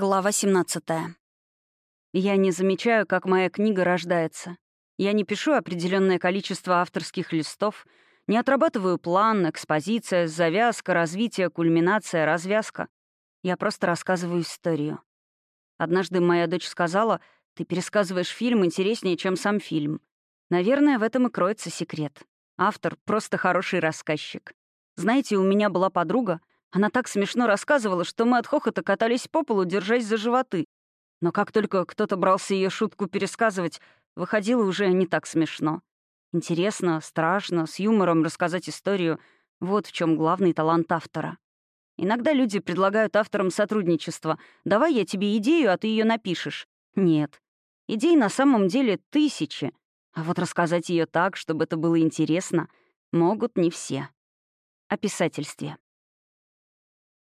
Глава 17. Я не замечаю, как моя книга рождается. Я не пишу определенное количество авторских листов, не отрабатываю план, экспозиция, завязка, развитие, кульминация, развязка. Я просто рассказываю историю. Однажды моя дочь сказала, «Ты пересказываешь фильм интереснее, чем сам фильм». Наверное, в этом и кроется секрет. Автор — просто хороший рассказчик. Знаете, у меня была подруга, она так смешно рассказывала, что мы от хохота катались по полу, держась за животы. Но как только кто-то брался ее шутку пересказывать, выходило уже не так смешно. Интересно, страшно, с юмором рассказать историю — вот в чем главный талант автора. Иногда люди предлагают авторам сотрудничество. «Давай я тебе идею, а ты ее напишешь». Нет. Идей на самом деле тысячи. А вот рассказать ее так, чтобы это было интересно, могут не все. О писательстве.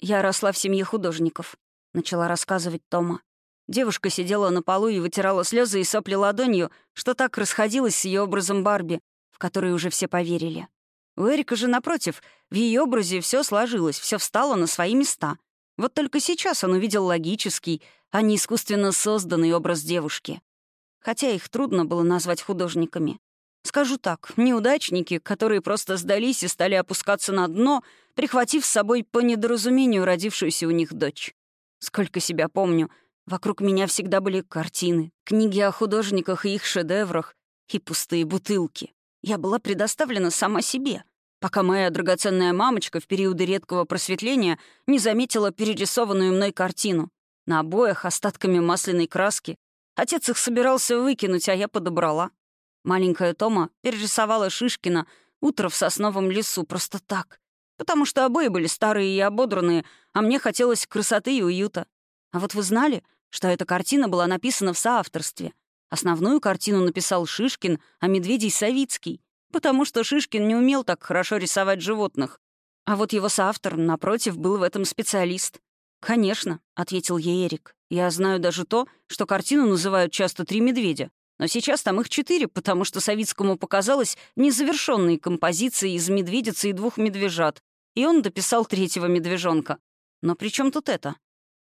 «Я росла в семье художников», — начала рассказывать Тома. Девушка сидела на полу и вытирала слезы и сопли ладонью, что так расходилось с ее образом Барби, в который уже все поверили. У Эрика же, напротив, в ее образе все сложилось, все встало на свои места. Вот только сейчас он увидел логический, а не искусственно созданный образ девушки. Хотя их трудно было назвать художниками. Скажу так, неудачники, которые просто сдались и стали опускаться на дно, прихватив с собой по недоразумению родившуюся у них дочь. Сколько себя помню, вокруг меня всегда были картины, книги о художниках и их шедеврах и пустые бутылки. Я была предоставлена сама себе, пока моя драгоценная мамочка в периоды редкого просветления не заметила перерисованную мной картину. На обоях остатками масляной краски. Отец их собирался выкинуть, а я подобрала. Маленькая Тома перерисовала Шишкина «Утро в сосновом лесу» просто так. Потому что обои были старые и ободранные, а мне хотелось красоты и уюта. А вот вы знали, что эта картина была написана в соавторстве? Основную картину написал Шишкин, а медведей — Савицкий. Потому что Шишкин не умел так хорошо рисовать животных. А вот его соавтор, напротив, был в этом специалист. «Конечно», — ответил ей Эрик. «Я знаю даже то, что картину называют часто «Три медведя». Но сейчас там их четыре, потому что Савицкому показалось незавершенной композицией из медведицы и двух медвежат, и он дописал третьего медвежонка. Но при чем тут это?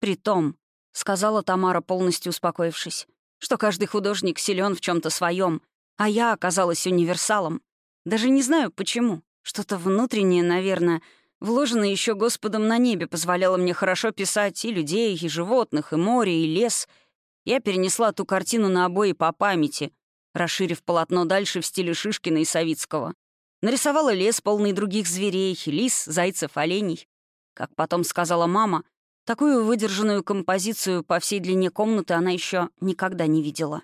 Притом, — сказала Тамара, полностью успокоившись, что каждый художник силен в чем то своем, а я оказалась универсалом. Даже не знаю, почему. Что-то внутреннее, наверное, вложенное еще Господом на небе, позволяло мне хорошо писать и людей, и животных, и море, и лес — я перенесла ту картину на обои по памяти, расширив полотно дальше в стиле Шишкина и Савицкого. Нарисовала лес, полный других зверей, лис, зайцев, оленей. Как потом сказала мама, такую выдержанную композицию по всей длине комнаты она еще никогда не видела.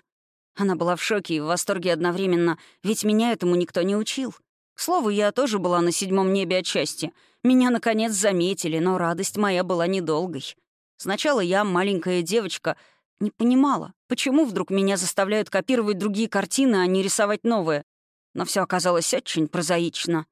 Она была в шоке и в восторге одновременно, ведь меня этому никто не учил. К слову, я тоже была на седьмом небе от счастья. Меня, наконец, заметили, но радость моя была недолгой. Сначала я, маленькая девочка, не понимала, почему вдруг меня заставляют копировать другие картины, а не рисовать новые. Но все оказалось очень прозаично.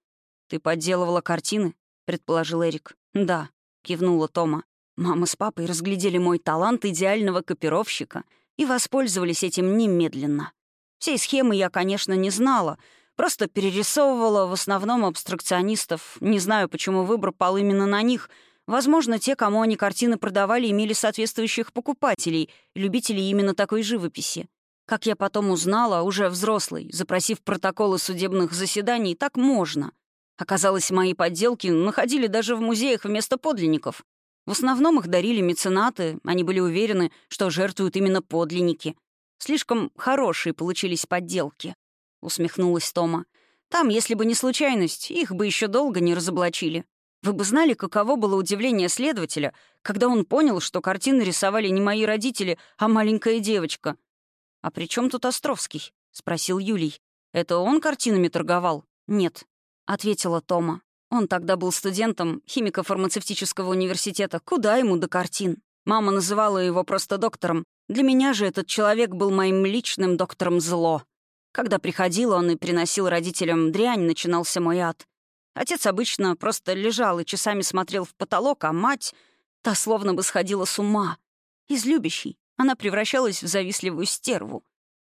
«Ты подделывала картины?» — предположил Эрик. «Да», — кивнула Тома. «Мама с папой разглядели мой талант идеального копировщика и воспользовались этим немедленно. Всей схемы я, конечно, не знала, просто перерисовывала в основном абстракционистов. Не знаю, почему выбор пал именно на них — Возможно, те, кому они картины продавали, имели соответствующих покупателей, любителей именно такой живописи. Как я потом узнала, уже взрослый, запросив протоколы судебных заседаний, так можно. Оказалось, мои подделки находили даже в музеях вместо подлинников. В основном их дарили меценаты, они были уверены, что жертвуют именно подлинники. Слишком хорошие получились подделки. Усмехнулась Тома. Там, если бы не случайность, их бы еще долго не разоблачили. Вы бы знали, каково было удивление следователя, когда он понял, что картины рисовали не мои родители, а маленькая девочка. «А при чем тут Островский?» — спросил Юлий. «Это он картинами торговал?» «Нет», — ответила Тома. Он тогда был студентом химико-фармацевтического университета. Куда ему до картин? Мама называла его просто доктором. Для меня же этот человек был моим личным доктором зло. Когда приходил он и приносил родителям дрянь, начинался мой ад. Отец обычно просто лежал и часами смотрел в потолок, а мать, та словно бы сходила с ума. Из любящей она превращалась в завистливую стерву.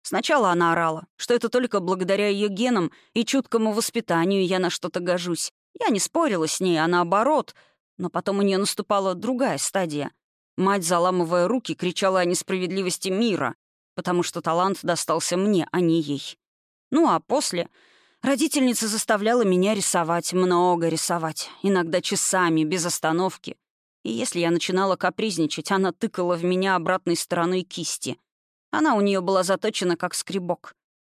Сначала она орала, что это только благодаря ее генам и чуткому воспитанию я на что-то гожусь. Я не спорила с ней, а наоборот. Но потом у нее наступала другая стадия. Мать, заламывая руки, кричала о несправедливости мира, потому что талант достался мне, а не ей. Ну а после родительница заставляла меня рисовать, много рисовать, иногда часами, без остановки. И если я начинала капризничать, она тыкала в меня обратной стороной кисти. Она у нее была заточена как скребок.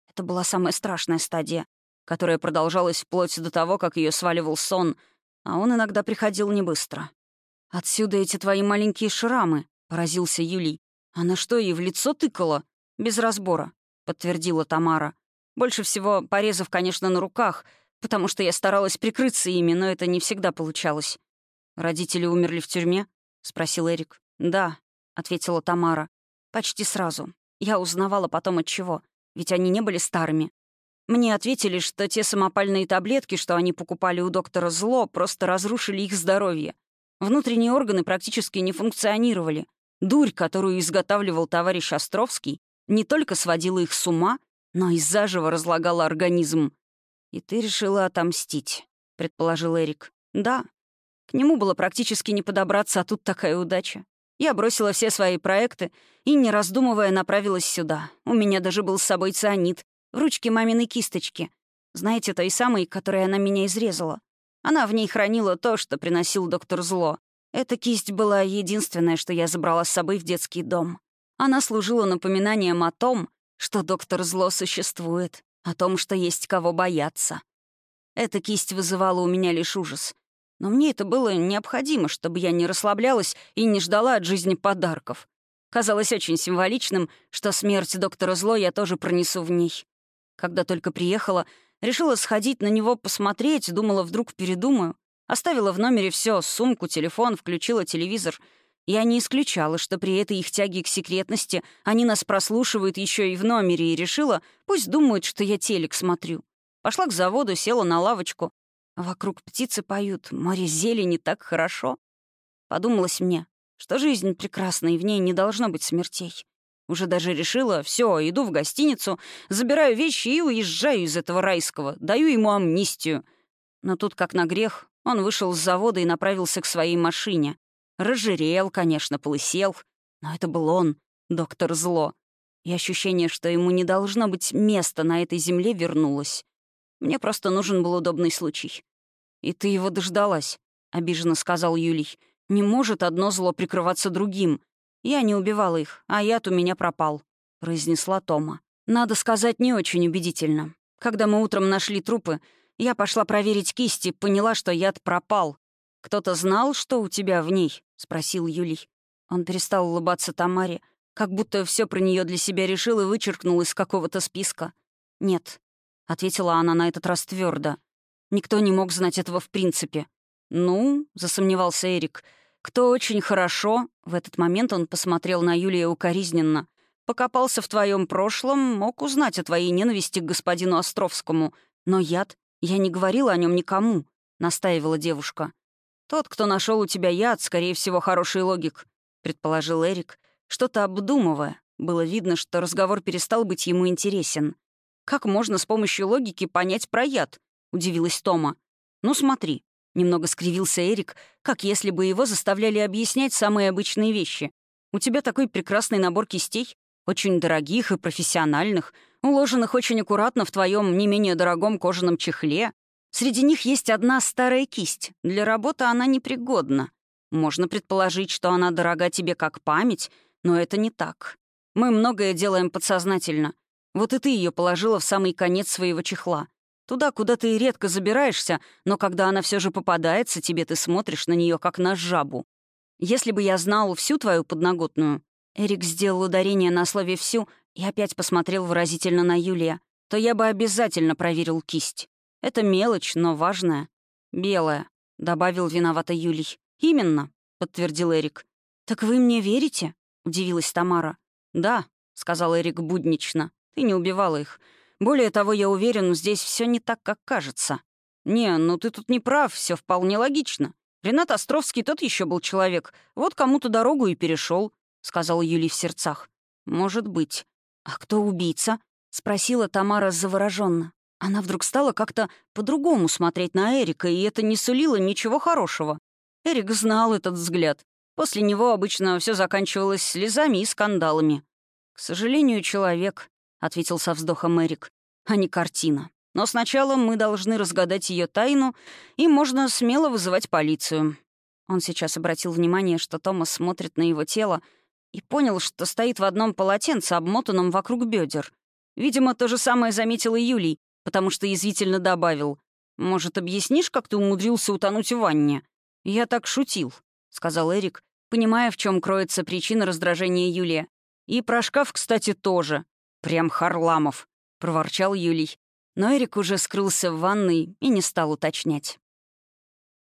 Это была самая страшная стадия, которая продолжалась вплоть до того, как ее сваливал сон, а он иногда приходил не быстро. «Отсюда эти твои маленькие шрамы», — поразился Юлий. «Она что, ей в лицо тыкала?» «Без разбора», — подтвердила Тамара. «Больше всего порезов, конечно, на руках, потому что я старалась прикрыться ими, но это не всегда получалось». «Родители умерли в тюрьме?» — спросил Эрик. «Да», — ответила Тамара. «Почти сразу. Я узнавала потом от чего, ведь они не были старыми. Мне ответили, что те самопальные таблетки, что они покупали у доктора Зло, просто разрушили их здоровье. Внутренние органы практически не функционировали. Дурь, которую изготавливал товарищ Островский, не только сводила их с ума, но и заживо разлагала организм. «И ты решила отомстить», — предположил Эрик. «Да. К нему было практически не подобраться, а тут такая удача. Я бросила все свои проекты и, не раздумывая, направилась сюда. У меня даже был с собой цианид в ручке маминой кисточки. Знаете, той самой, которой она меня изрезала. Она в ней хранила то, что приносил доктор Зло. Эта кисть была единственное, что я забрала с собой в детский дом. Она служила напоминанием о том, что доктор Зло существует, о том, что есть кого бояться. Эта кисть вызывала у меня лишь ужас. Но мне это было необходимо, чтобы я не расслаблялась и не ждала от жизни подарков. Казалось очень символичным, что смерть доктора Зло я тоже пронесу в ней. Когда только приехала, Решила сходить на него посмотреть, думала, вдруг передумаю. Оставила в номере все, сумку, телефон, включила телевизор. Я не исключала, что при этой их тяге к секретности они нас прослушивают еще и в номере, и решила, пусть думают, что я телек смотрю. Пошла к заводу, села на лавочку. вокруг птицы поют, море зелени так хорошо. Подумалось мне, что жизнь прекрасна, и в ней не должно быть смертей. Уже даже решила, все, иду в гостиницу, забираю вещи и уезжаю из этого райского, даю ему амнистию. Но тут, как на грех, он вышел с завода и направился к своей машине. Разжирел, конечно, полысел, но это был он, доктор Зло. И ощущение, что ему не должно быть места на этой земле, вернулось. Мне просто нужен был удобный случай. «И ты его дождалась», — обиженно сказал Юлий. «Не может одно зло прикрываться другим. «Я не убивала их, а яд у меня пропал», — произнесла Тома. Надо сказать, не очень убедительно. Когда мы утром нашли трупы, я пошла проверить кисти, поняла, что яд пропал. «Кто-то знал, что у тебя в ней?» — спросил Юлий. Он перестал улыбаться Тамаре, как будто все про нее для себя решил и вычеркнул из какого-то списка. «Нет», — ответила она на этот раз твердо. «Никто не мог знать этого в принципе». «Ну», — засомневался Эрик, — кто очень хорошо, в этот момент он посмотрел на Юлия укоризненно, покопался в твоем прошлом, мог узнать о твоей ненависти к господину Островскому. Но яд, я не говорила о нем никому, настаивала девушка. Тот, кто нашел у тебя яд, скорее всего, хороший логик, предположил Эрик, что-то обдумывая. Было видно, что разговор перестал быть ему интересен. «Как можно с помощью логики понять про яд?» — удивилась Тома. «Ну смотри, Немного скривился Эрик, как если бы его заставляли объяснять самые обычные вещи. «У тебя такой прекрасный набор кистей, очень дорогих и профессиональных, уложенных очень аккуратно в твоем не менее дорогом кожаном чехле. Среди них есть одна старая кисть. Для работы она непригодна. Можно предположить, что она дорога тебе как память, но это не так. Мы многое делаем подсознательно. Вот и ты ее положила в самый конец своего чехла. Туда, куда ты редко забираешься, но когда она все же попадается, тебе ты смотришь на нее как на жабу. Если бы я знал всю твою подноготную, Эрик сделал ударение на слове «всю» и опять посмотрел выразительно на Юлия, то я бы обязательно проверил кисть. Это мелочь, но важная. «Белая», — добавил виновато Юлий. «Именно», — подтвердил Эрик. «Так вы мне верите?» — удивилась Тамара. «Да», — сказал Эрик буднично. «Ты не убивала их. Более того, я уверен, здесь все не так, как кажется. Не, ну ты тут не прав, все вполне логично. Ренат Островский тот еще был человек. Вот кому-то дорогу и перешел, сказал Юлий в сердцах. Может быть. А кто убийца? спросила Тамара завороженно. Она вдруг стала как-то по-другому смотреть на Эрика, и это не сулило ничего хорошего. Эрик знал этот взгляд. После него обычно все заканчивалось слезами и скандалами. «К сожалению, человек», — ответил со вздохом Эрик, — «а не картина. Но сначала мы должны разгадать ее тайну, и можно смело вызывать полицию». Он сейчас обратил внимание, что Томас смотрит на его тело, и понял, что стоит в одном полотенце, обмотанном вокруг бедер. Видимо, то же самое заметил и Юлий, потому что язвительно добавил. «Может, объяснишь, как ты умудрился утонуть в ванне?» «Я так шутил», — сказал Эрик, понимая, в чем кроется причина раздражения Юлия. «И про шкаф, кстати, тоже. Прям Харламов», — проворчал Юлий. Но Эрик уже скрылся в ванной и не стал уточнять.